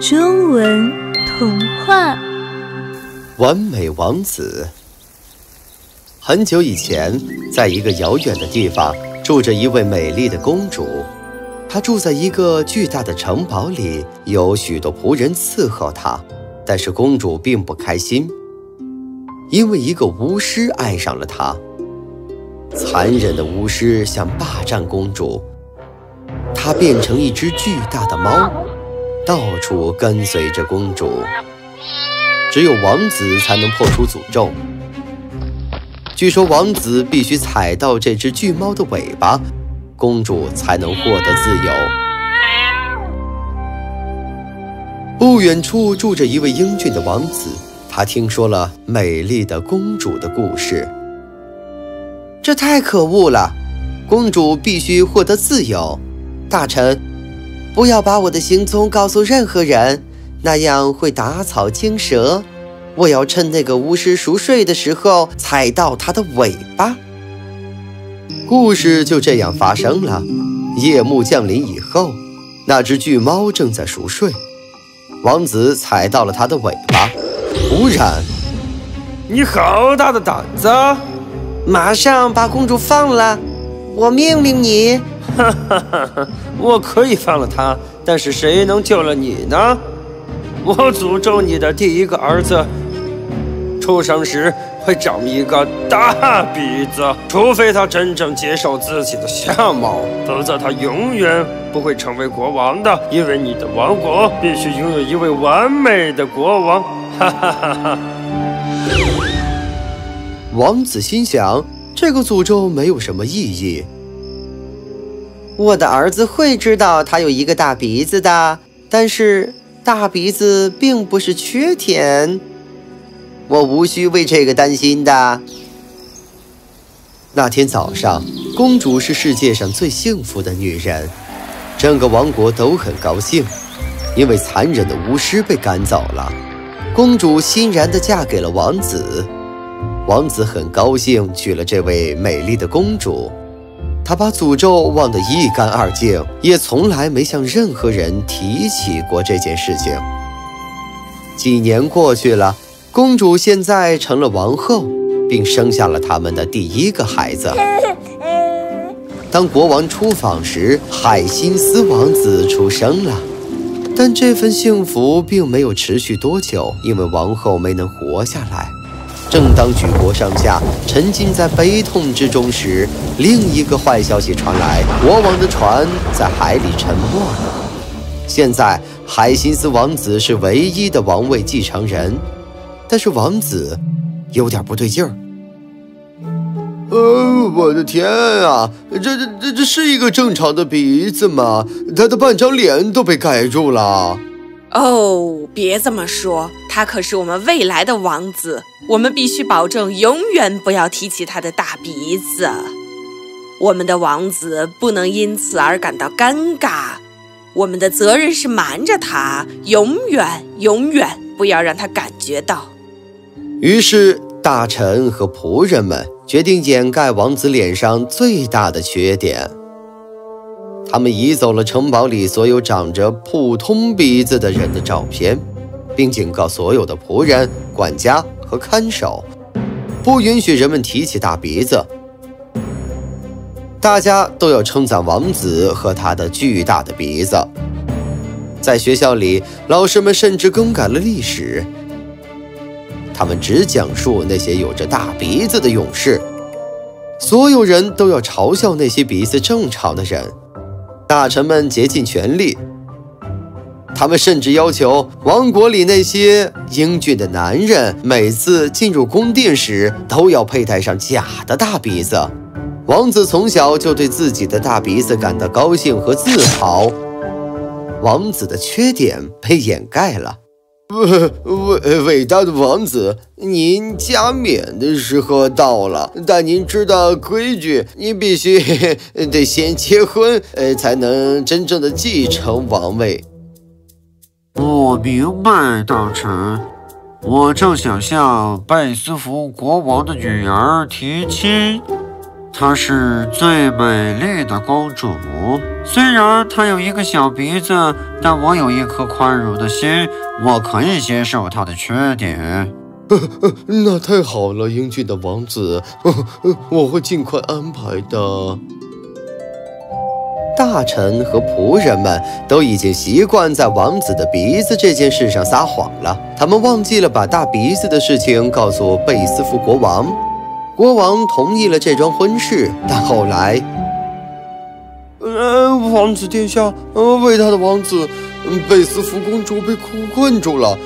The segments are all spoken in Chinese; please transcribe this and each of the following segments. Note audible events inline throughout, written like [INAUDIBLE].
中文童话《完美王子》。很久以前，在一个遥远的地方，住着一位美丽的公主。她住在一个巨大的城堡里，有许多仆人伺候她。但是公主并不开心，因为一个巫师爱上了她。残忍的巫师想霸占公主。他变成一只巨大的猫，到处跟随着公主。只有王子才能破除诅咒。据说王子必须踩到这只巨猫的尾巴，公主才能获得自由。不远处住着一位英俊的王子，他听说了美丽的公主的故事。这太可恶了！公主必须获得自由。大臣，不要把我的行踪告诉任何人，那样会打草惊蛇。我要趁那个巫师熟睡的时候踩到他的尾巴。故事就这样发生了。夜幕降临以后，那只巨猫正在熟睡，王子踩到了它的尾巴。突然，你好大的胆子！马上把公主放了，我命令你。哈哈哈哈我可以放了他，但是谁能救了你呢？我诅咒你的第一个儿子出生时会长一个大鼻子，除非他真正接受自己的相貌，否则他永远不会成为国王的。因为你的王国必须拥有一位完美的国王。哈哈哈哈！王子心想，这个诅咒没有什么意义。我的儿子会知道他有一个大鼻子的，但是大鼻子并不是缺点，我无需为这个担心的。那天早上，公主是世界上最幸福的女人，整个王国都很高兴，因为残忍的巫师被赶走了，公主欣然地嫁给了王子，王子很高兴娶了这位美丽的公主。他把诅咒忘得一干二净，也从来没向任何人提起过这件事情。几年过去了，公主现在成了王后，并生下了他们的第一个孩子。[LAUGHS] 当国王出访时，海辛斯王子出生了，但这份幸福并没有持续多久，因为王后没能活下来。正当举国上下沉浸在悲痛之中时，另一个坏消息传来：国王的船在海里沉没了。现在，海辛斯王子是唯一的王位继承人，但是王子有点不对劲儿。呃，我的天啊，这这这这是一个正常的鼻子吗？他的半张脸都被盖住了。哦，别这么说，他可是我们未来的王子，我们必须保证永远不要提起他的大鼻子。我们的王子不能因此而感到尴尬，我们的责任是瞒着他，永远永远不要让他感觉到。于是，大臣和仆人们决定掩盖王子脸上最大的缺点。他们移走了城堡里所有长着普通鼻子的人的照片，并警告所有的仆人、管家和看守，不允许人们提起大鼻子。大家都要称赞王子和他的巨大的鼻子。在学校里，老师们甚至更改了历史，他们只讲述那些有着大鼻子的勇士。所有人都要嘲笑那些鼻子正常的人。大臣们竭尽全力，他们甚至要求王国里那些英俊的男人每次进入宫殿时都要佩戴上假的大鼻子。王子从小就对自己的大鼻子感到高兴和自豪。王子的缺点被掩盖了。伟伟大的王子，您加冕的时候到了，但您知道规矩，您必须 [LAUGHS] 得先结婚，呃，才能真正的继承王位。我明白，大臣。我正想向拜斯福国王的女儿提亲，她是最美丽的公主。虽然她有一个小鼻子，但我有一颗宽容的心，我可以接受她的缺点。[LAUGHS] 那太好了，英俊的王子，[LAUGHS] 我会尽快安排的。大臣和仆人们都已经习惯在王子的鼻子这件事上撒谎了，他们忘记了把大鼻子的事情告诉贝斯福国王。国王同意了这桩婚事，但后来，呃，王子殿下，呃，伟大的王子，贝斯福公主被困困住了。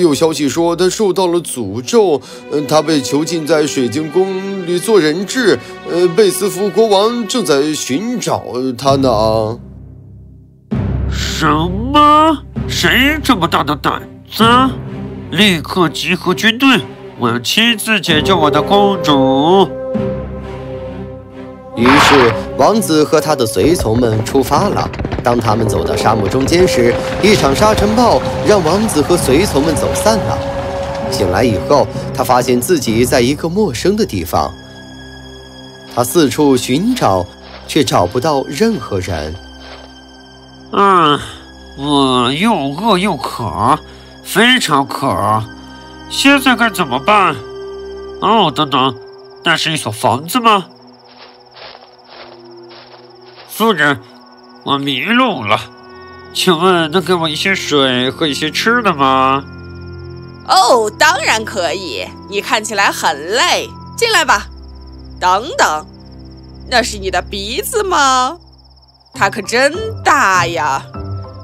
有消息说他受到了诅咒，嗯，他被囚禁在水晶宫里做人质。呃，贝斯福国王正在寻找他呢。什么？谁这么大的胆子？立刻集合军队！我要亲自解救我的公主。于是，王子和他的随从们出发了。当他们走到沙漠中间时，一场沙尘暴让王子和随从们走散了。醒来以后，他发现自己在一个陌生的地方。他四处寻找，却找不到任何人。嗯，我又饿又渴，非常渴。现在该怎么办？哦，等等，那是一所房子吗？夫人，我迷路了，请问能给我一些水和一些吃的吗？哦，当然可以。你看起来很累，进来吧。等等，那是你的鼻子吗？它可真大呀！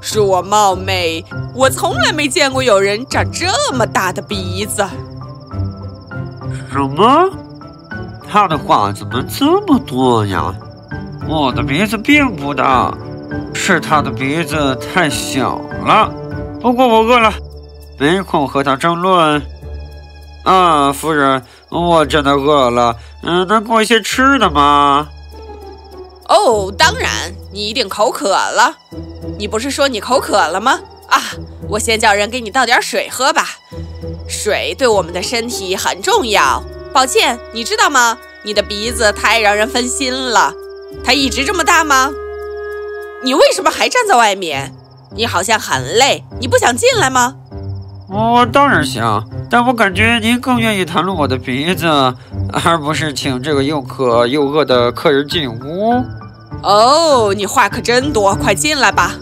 恕我冒昧，我从来没见过有人长这么大的鼻子。什么？他的话怎么这么多呀？我的鼻子并不大，是他的鼻子太小了。不过我饿了，没空和他争论。啊，夫人，我真的饿了。嗯，能给我一些吃的吗？哦，当然，你一定口渴了。你不是说你口渴了吗？啊，我先叫人给你倒点水喝吧。水对我们的身体很重要。抱歉，你知道吗？你的鼻子太让人分心了。它一直这么大吗？你为什么还站在外面？你好像很累，你不想进来吗？我当然想，但我感觉您更愿意谈论我的鼻子，而不是请这个又渴又饿的客人进屋。哦，你话可真多，快进来吧。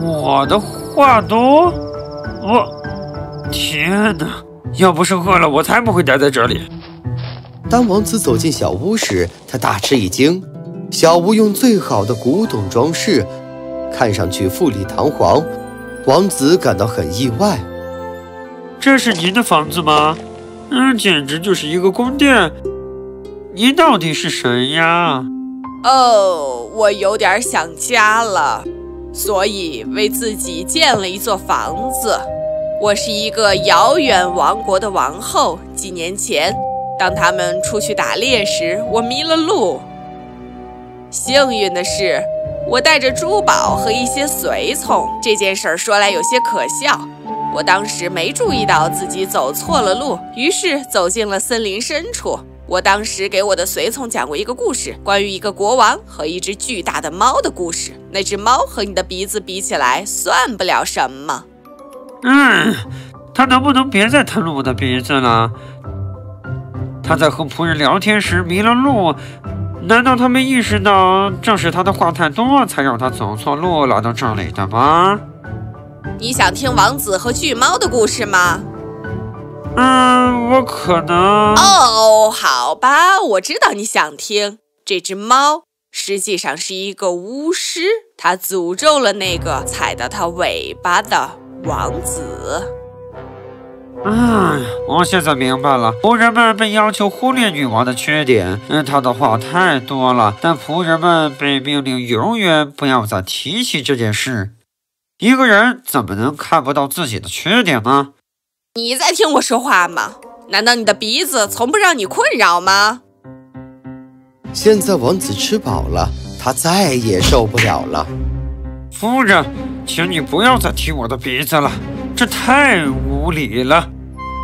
我的话多？我天哪！要不是饿了，我才不会待在这里。当王子走进小屋时，他大吃一惊。小屋用最好的古董装饰，看上去富丽堂皇。王子感到很意外。这是您的房子吗？嗯，简直就是一个宫殿。您到底是谁呀？哦，我有点想家了。所以为自己建了一座房子。我是一个遥远王国的王后。几年前，当他们出去打猎时，我迷了路。幸运的是，我带着珠宝和一些随从。这件事儿说来有些可笑。我当时没注意到自己走错了路，于是走进了森林深处。我当时给我的随从讲过一个故事，关于一个国王和一只巨大的猫的故事。那只猫和你的鼻子比起来，算不了什么。嗯，他能不能别再谈论我的鼻子了？他在和仆人聊天时迷了路，难道他没意识到正是他的话太多，才让他走错路来到这里的吗？你想听王子和巨猫的故事吗？嗯，我可能……哦，好吧，我知道你想听。这只猫实际上是一个巫师，他诅咒了那个踩到他尾巴的王子。哎，我现在明白了，仆人们被要求忽略女王的缺点，嗯，她的话太多了，但仆人们被命令永远不要再提起这件事。一个人怎么能看不到自己的缺点呢？你在听我说话吗？难道你的鼻子从不让你困扰吗？现在王子吃饱了，他再也受不了了。夫人，请你不要再提我的鼻子了，这太无礼了。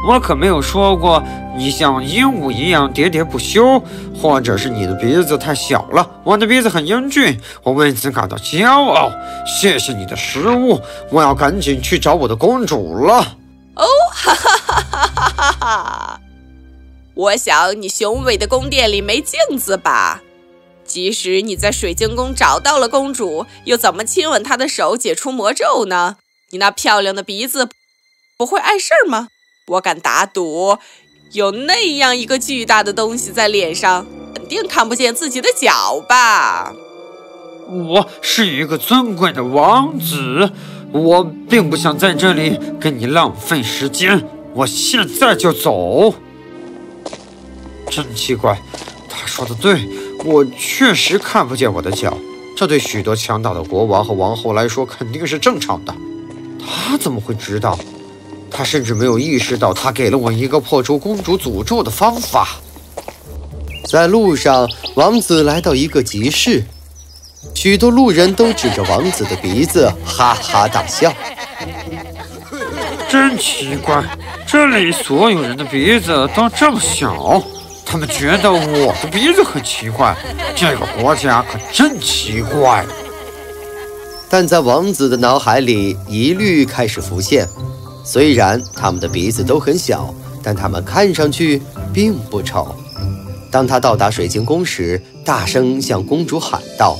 我可没有说过你像鹦鹉一样喋喋不休，或者是你的鼻子太小了。我的鼻子很英俊，我为此感到骄傲。谢谢你的食物，我要赶紧去找我的公主了。哦，哈 [LAUGHS] 哈哈哈哈哈哈！我想你雄伟的宫殿里没镜子吧？即使你在水晶宫找到了公主，又怎么亲吻她的手解除魔咒呢？你那漂亮的鼻子不会碍事儿吗？我敢打赌，有那样一个巨大的东西在脸上，肯定看不见自己的脚吧？我是一个尊贵的王子，我并不想在这里跟你浪费时间。我现在就走。真奇怪，他说的对，我确实看不见我的脚。这对许多强大的国王和王后来说肯定是正常的。他怎么会知道？他甚至没有意识到，他给了我一个破除公主诅咒的方法。在路上，王子来到一个集市，许多路人都指着王子的鼻子哈哈大笑。真奇怪，这里所有人的鼻子都这么小，他们觉得我的鼻子很奇怪。这个国家可真奇怪。但在王子的脑海里，一律开始浮现。虽然他们的鼻子都很小，但他们看上去并不丑。当他到达水晶宫时，大声向公主喊道：“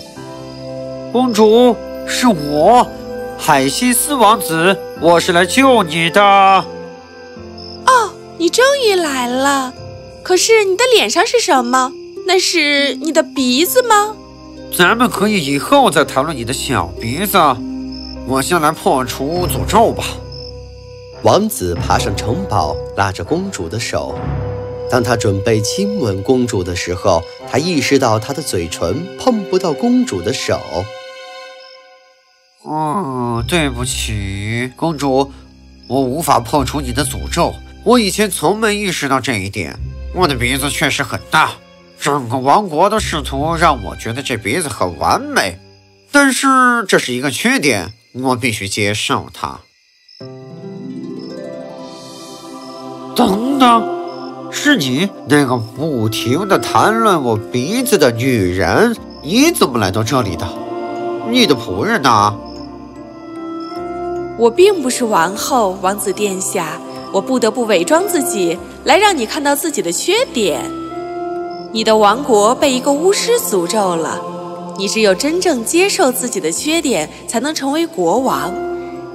公主，是我，海西斯王子，我是来救你的。”“哦，你终于来了！可是你的脸上是什么？那是你的鼻子吗？”“咱们可以以后再谈论你的小鼻子。我先来破除诅咒吧。”王子爬上城堡，拉着公主的手。当他准备亲吻公主的时候，他意识到他的嘴唇碰不到公主的手。哦，对不起，公主，我无法破除你的诅咒。我以前从没意识到这一点。我的鼻子确实很大，整个王国都试图让我觉得这鼻子很完美，但是这是一个缺点，我必须接受它。等等，是你那个不停的谈论我鼻子的女人？你怎么来到这里的？你的仆人呢？我并不是王后，王子殿下，我不得不伪装自己，来让你看到自己的缺点。你的王国被一个巫师诅咒了，你只有真正接受自己的缺点，才能成为国王。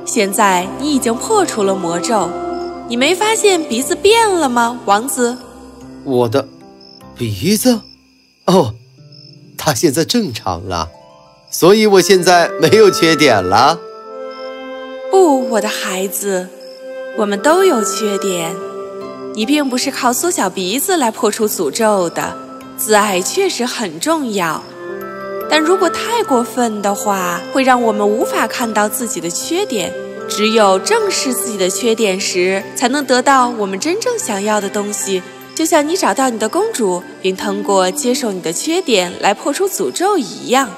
现在你已经破除了魔咒。你没发现鼻子变了吗，王子？我的鼻子？哦，它现在正常了，所以我现在没有缺点了。不，我的孩子，我们都有缺点。你并不是靠缩小鼻子来破除诅咒的。自爱确实很重要，但如果太过分的话，会让我们无法看到自己的缺点。只有正视自己的缺点时，才能得到我们真正想要的东西。就像你找到你的公主，并通过接受你的缺点来破除诅咒一样。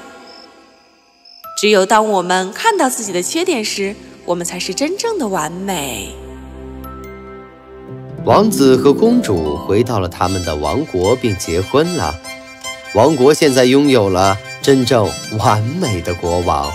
只有当我们看到自己的缺点时，我们才是真正的完美。王子和公主回到了他们的王国，并结婚了。王国现在拥有了真正完美的国王。